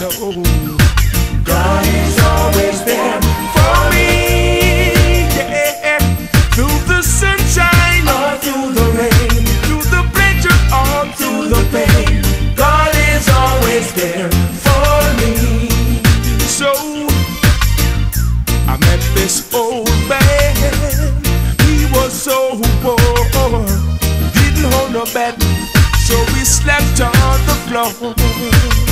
God is always there for me. Yeah. Through the sunshine or through the rain, through the pleasure or through the pain, God is always there for me. So I met this old man. He was so poor, didn't no bed, so we slept on the floor.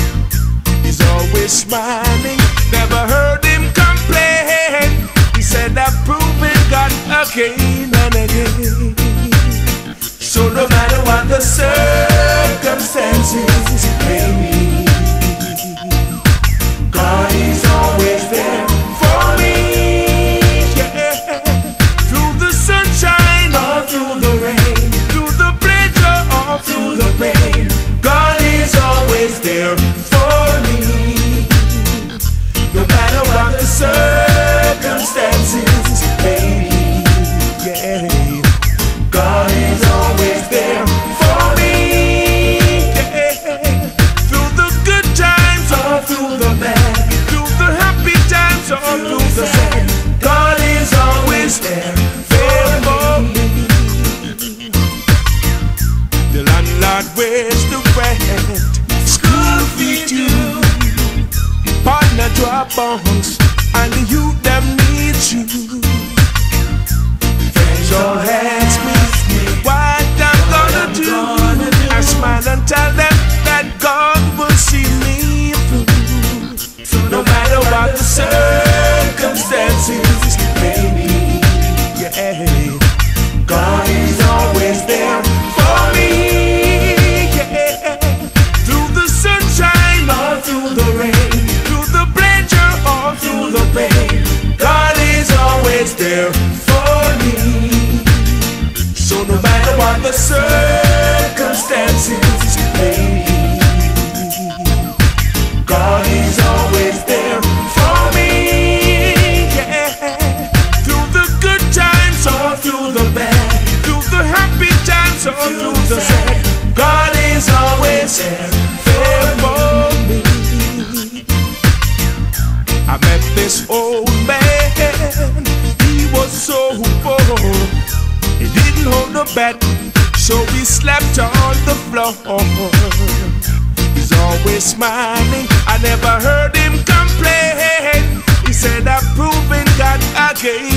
He's always smiling, never heard him complain. He said I've proven God again and again. So no matter what the circumstances wears the good times and through the bad. Through the happy times and through the sad. god is always there faithful boy the landlord waits the rent, school fee due, partner drop bombs, and the youth them the circumstances may be, God is always there for me. Yeah. Through the good times or through the bad, through the happy times or through the sad, God is always there so we slept on the floor. He's always smiling, I never heard him complain. He said, I've proven God again